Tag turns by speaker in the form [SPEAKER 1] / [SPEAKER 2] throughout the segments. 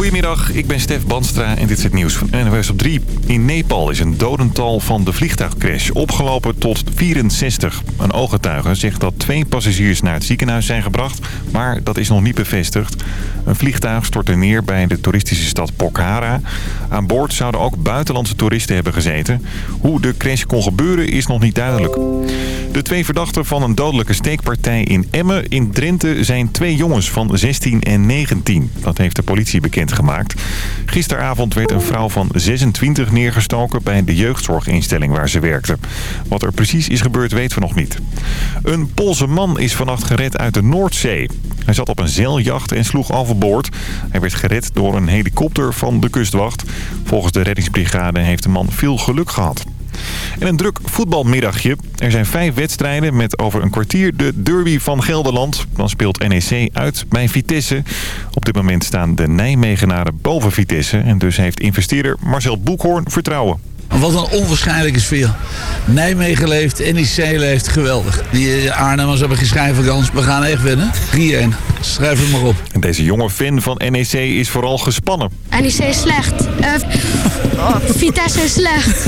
[SPEAKER 1] Goedemiddag, ik ben Stef Banstra en dit is het nieuws van NOS op 3. In Nepal is een dodental van de vliegtuigcrash opgelopen tot 64. Een ooggetuige zegt dat twee passagiers naar het ziekenhuis zijn gebracht, maar dat is nog niet bevestigd. Een vliegtuig stortte neer bij de toeristische stad Pokhara. Aan boord zouden ook buitenlandse toeristen hebben gezeten. Hoe de crash kon gebeuren is nog niet duidelijk. De twee verdachten van een dodelijke steekpartij in Emmen in Drenthe zijn twee jongens van 16 en 19. Dat heeft de politie bekendgemaakt. Gisteravond werd een vrouw van 26 neergestoken bij de jeugdzorginstelling waar ze werkte. Wat er precies is gebeurd weten we nog niet. Een Poolse man is vannacht gered uit de Noordzee. Hij zat op een zeiljacht en sloeg overboord. Hij werd gered door een helikopter van de kustwacht. Volgens de reddingsbrigade heeft de man veel geluk gehad. En een druk voetbalmiddagje. Er zijn vijf wedstrijden met over een kwartier de derby van Gelderland. Dan speelt NEC uit bij Vitesse. Op dit moment staan de Nijmegenaren boven Vitesse. En dus heeft investeerder Marcel Boekhoorn vertrouwen.
[SPEAKER 2] Wat een onwaarschijnlijke sfeer. Nijmegen leeft, NEC leeft, geweldig. Die uh, Arnhemmers hebben geschreven kans. We gaan echt winnen. 3-1. Schrijf het maar op.
[SPEAKER 1] En deze jonge fan van NEC is vooral gespannen.
[SPEAKER 3] NEC is slecht. Uh, oh, Vitesse is slecht.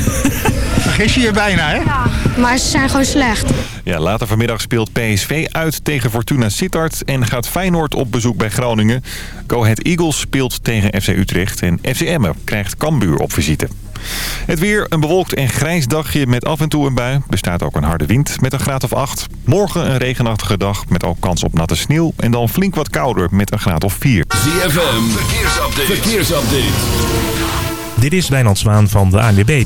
[SPEAKER 4] Vergis je je bijna, hè?
[SPEAKER 3] Ja, maar ze zijn gewoon slecht.
[SPEAKER 1] Ja, later vanmiddag speelt PSV uit tegen Fortuna Sittard en gaat Feyenoord op bezoek bij Groningen. Go Ahead Eagles speelt tegen FC Utrecht en FC Emmen krijgt Cambuur op visite. Het weer, een bewolkt en grijs dagje met af en toe een bui. Er staat ook een harde wind met een graad of 8. Morgen een regenachtige dag met ook kans op natte sneeuw. En dan flink wat kouder met een graad of 4.
[SPEAKER 5] ZFM, verkeersupdate. verkeersupdate.
[SPEAKER 6] Dit is Wijnand Zwaan van de ANWB.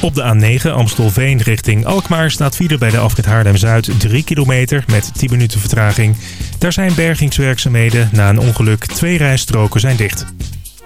[SPEAKER 6] Op de A9 Amstelveen richting Alkmaar staat file bij de afrit Haarlem-Zuid 3 kilometer met 10 minuten vertraging. Daar zijn bergingswerkzaamheden. Na een ongeluk twee rijstroken zijn dicht.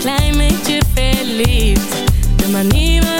[SPEAKER 7] klein beetje verliefd. De manier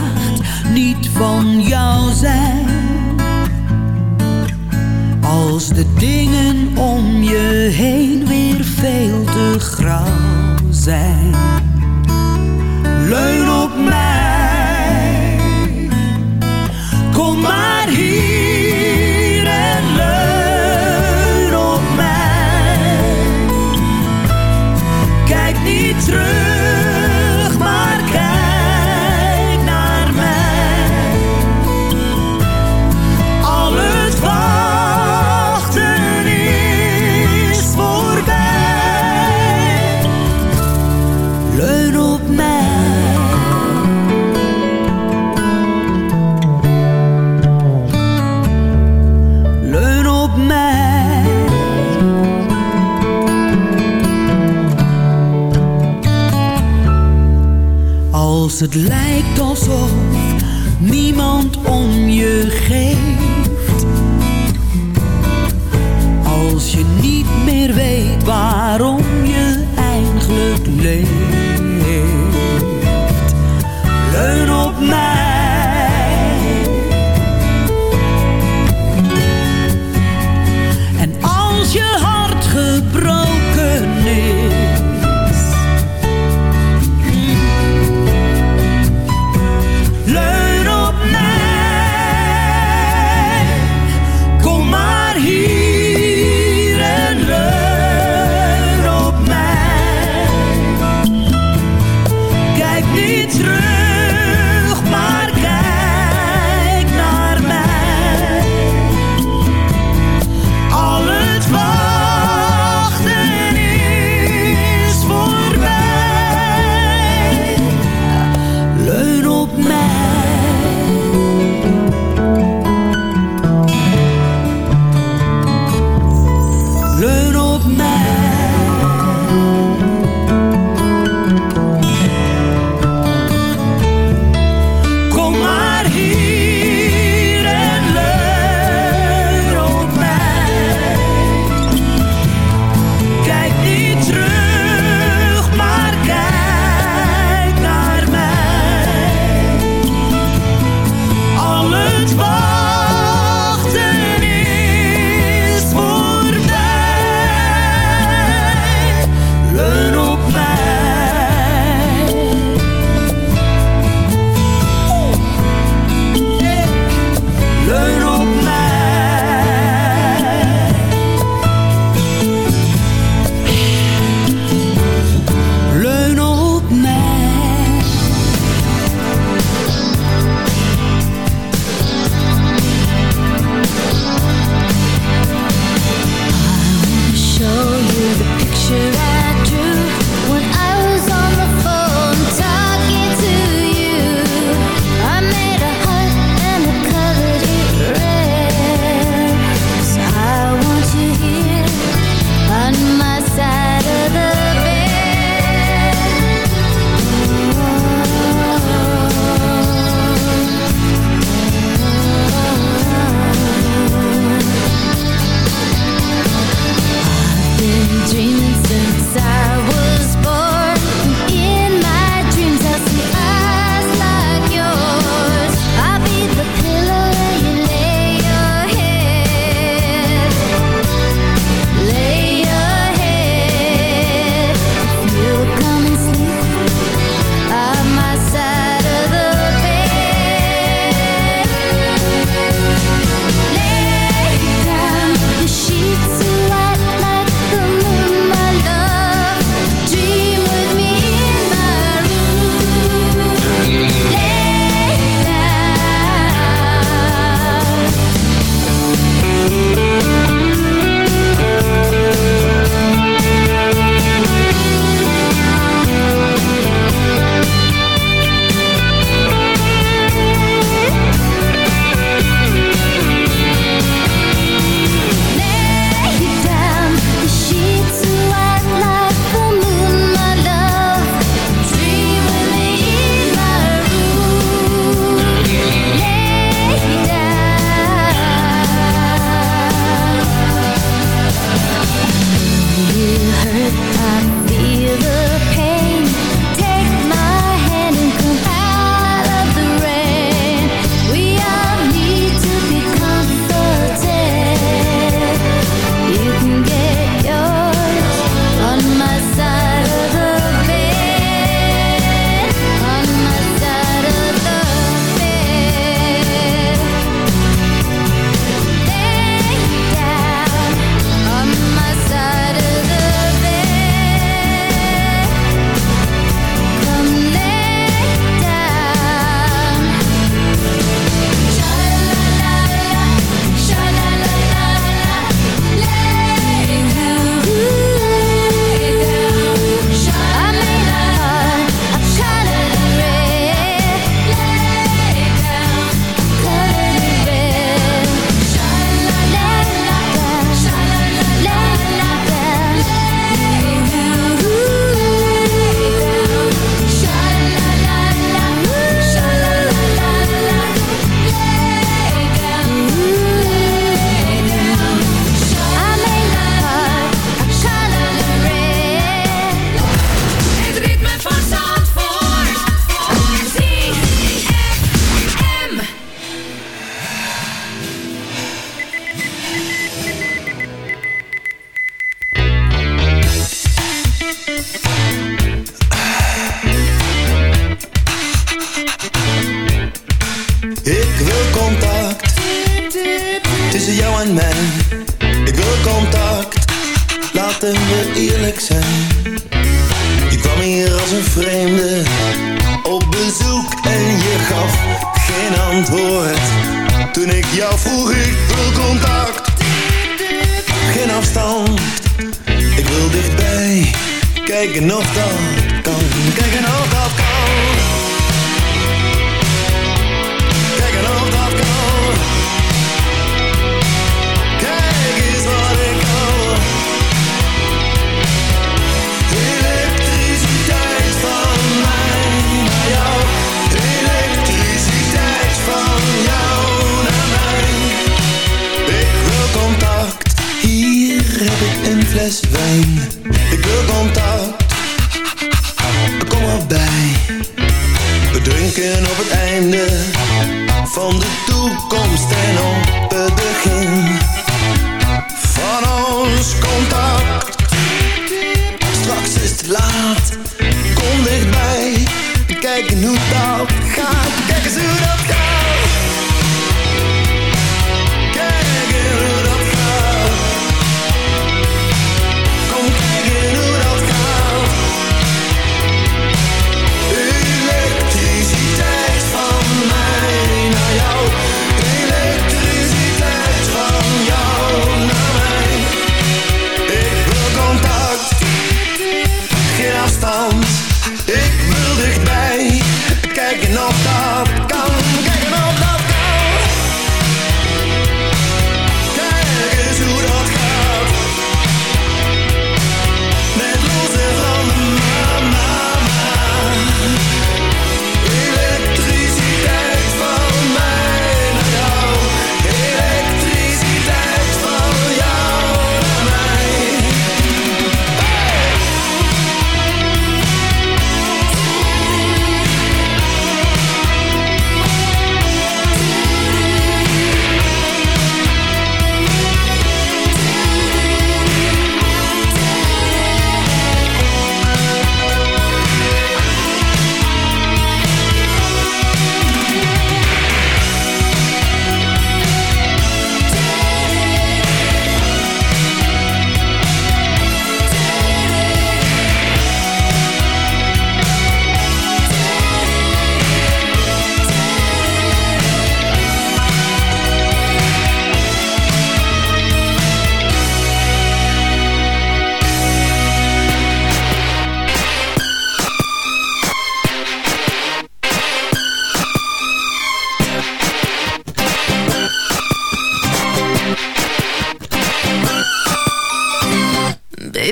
[SPEAKER 8] Kijken hoe dat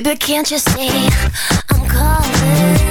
[SPEAKER 9] Baby, can't you see I'm calling?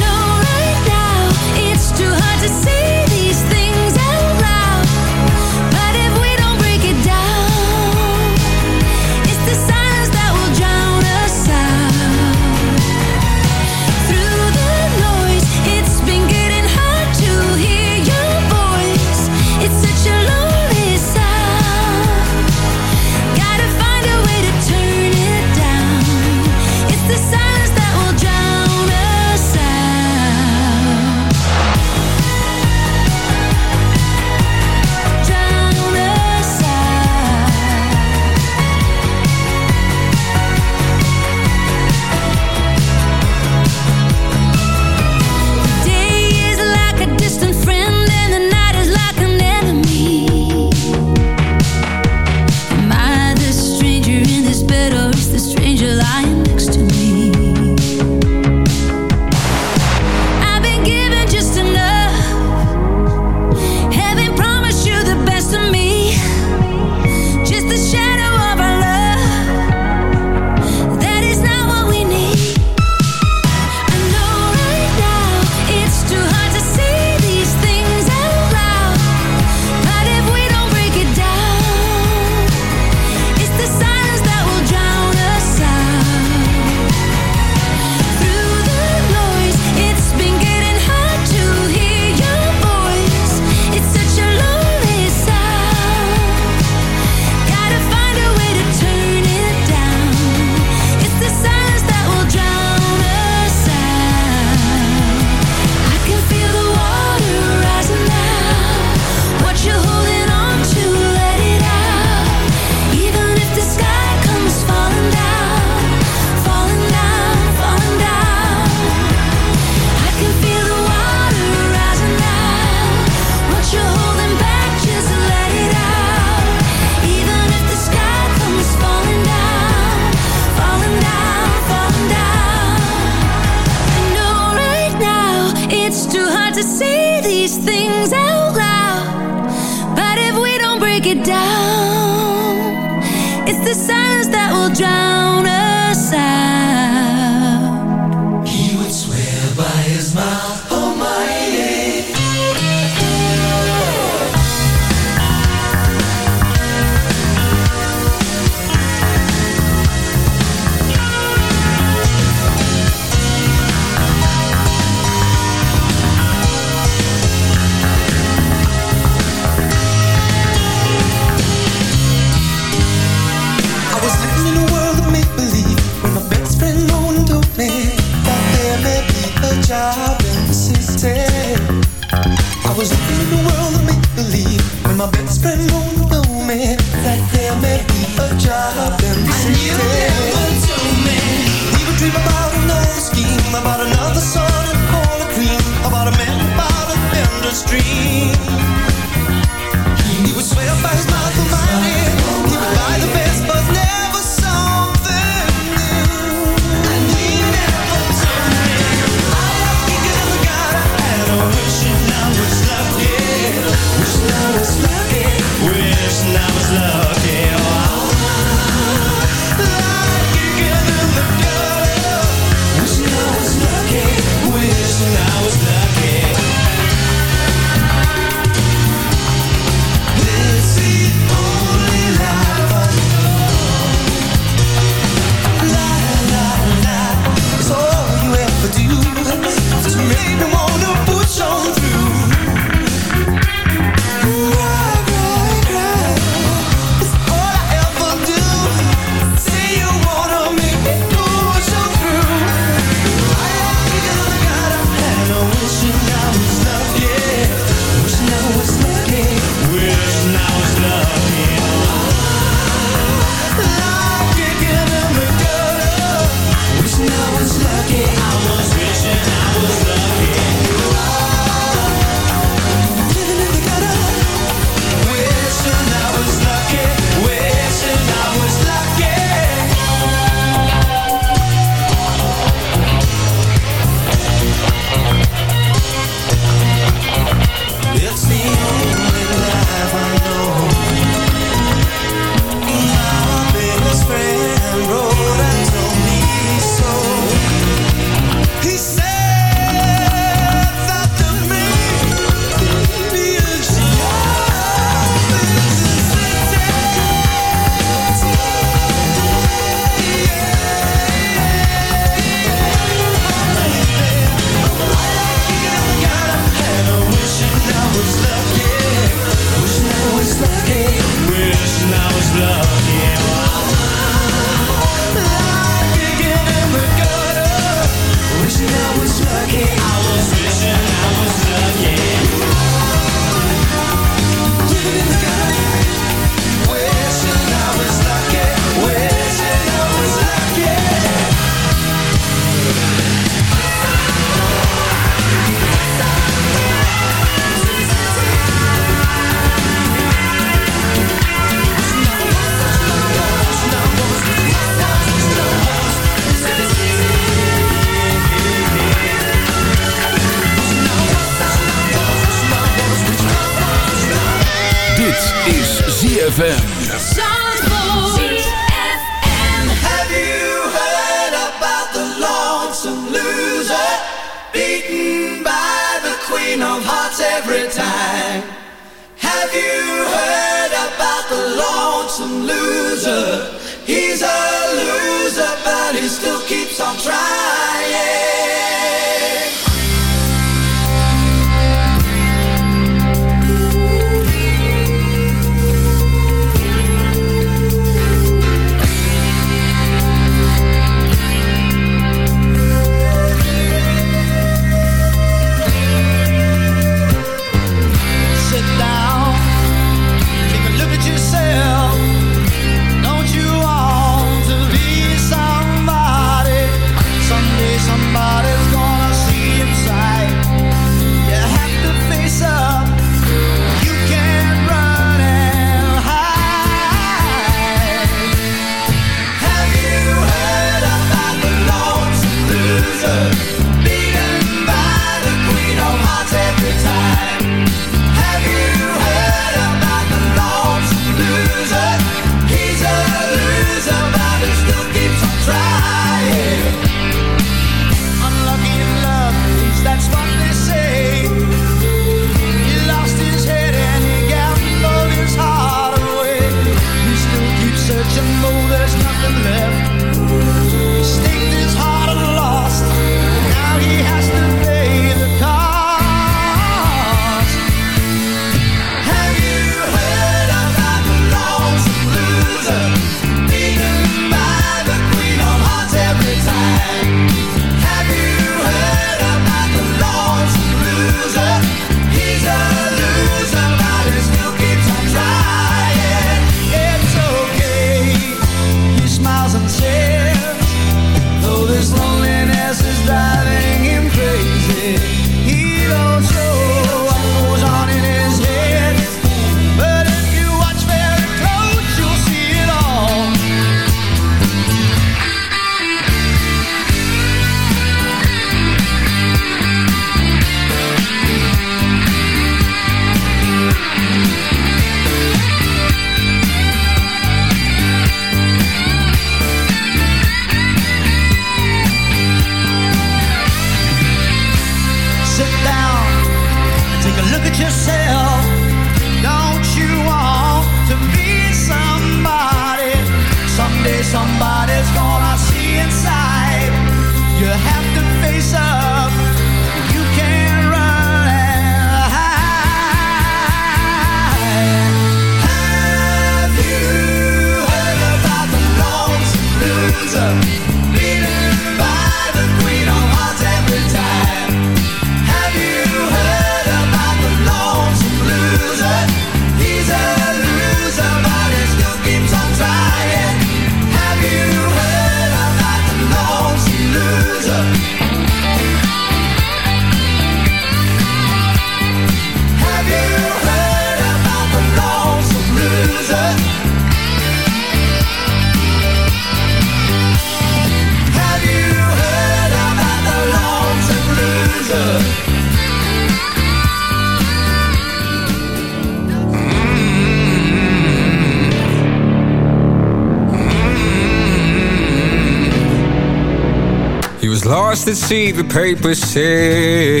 [SPEAKER 9] to
[SPEAKER 8] see the papers say,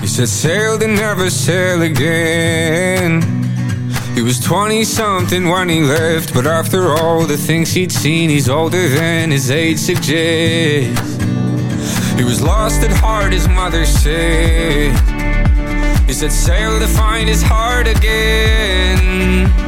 [SPEAKER 8] He
[SPEAKER 10] said sail to never sail again. He was 20 something when he left But after all the things he'd seen He's older than his age suggests. He was lost at heart his mother said. He said sail to find his heart again.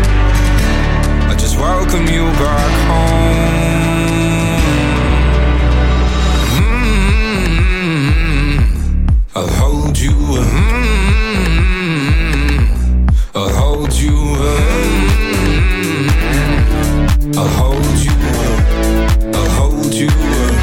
[SPEAKER 10] Welcome you back home. Mm-hmm. I'll hold you. mm-hmm. I'll hold you. mm-hmm. I'll hold you. I'll hold you.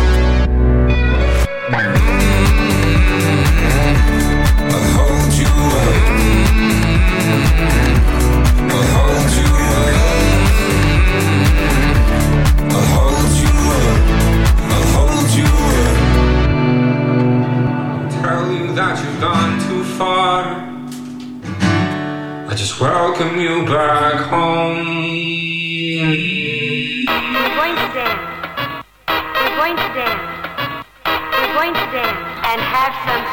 [SPEAKER 10] Welcome you back home.
[SPEAKER 11] We're going to dance. We're going to dance. We're going to dance and have some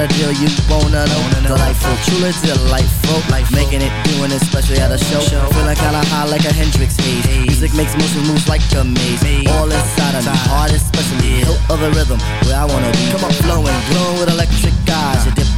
[SPEAKER 12] got a deal you wanna know. Delightful, truly delightful. Making it, doing it, especially at a show. Feeling kinda high like a Hendrix haze. Music makes motion moves like a maze. All inside of me, heart especially. Of the rhythm, where I wanna be. Come on, flowing, glowing with electric eyes.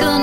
[SPEAKER 13] gonna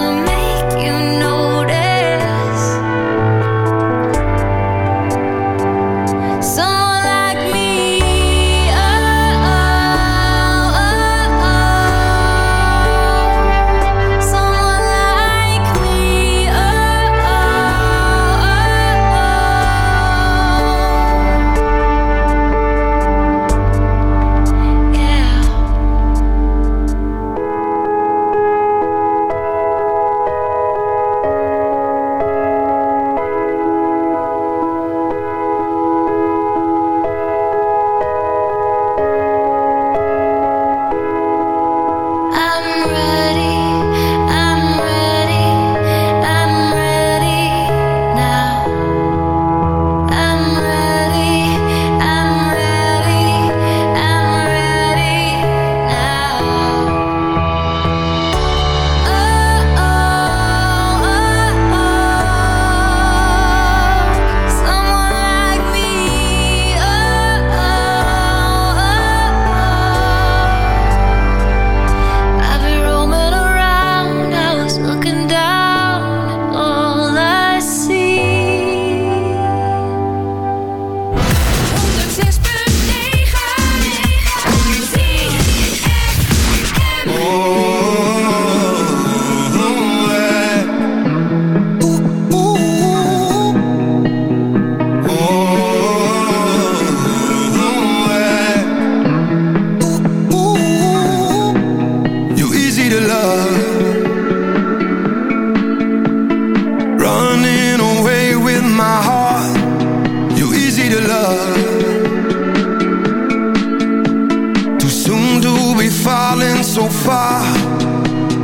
[SPEAKER 8] Too soon to be falling so far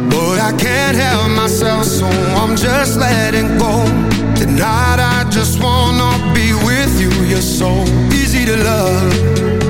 [SPEAKER 8] But I can't help myself so I'm just letting go. Tonight I just wanna be with you You're so easy to love.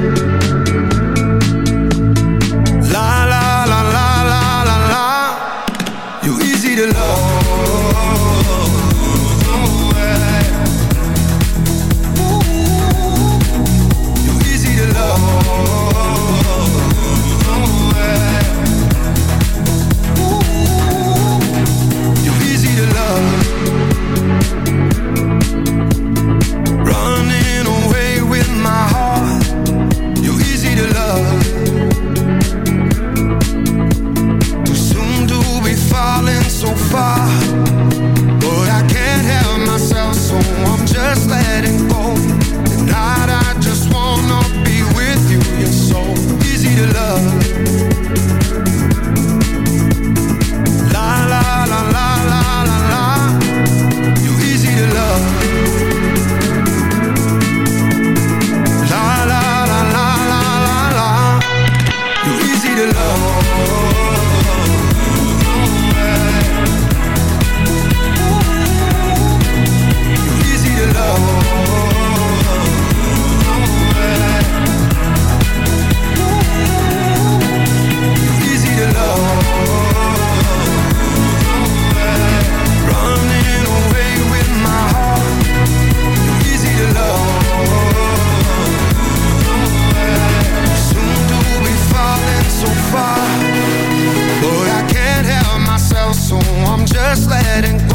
[SPEAKER 14] sled and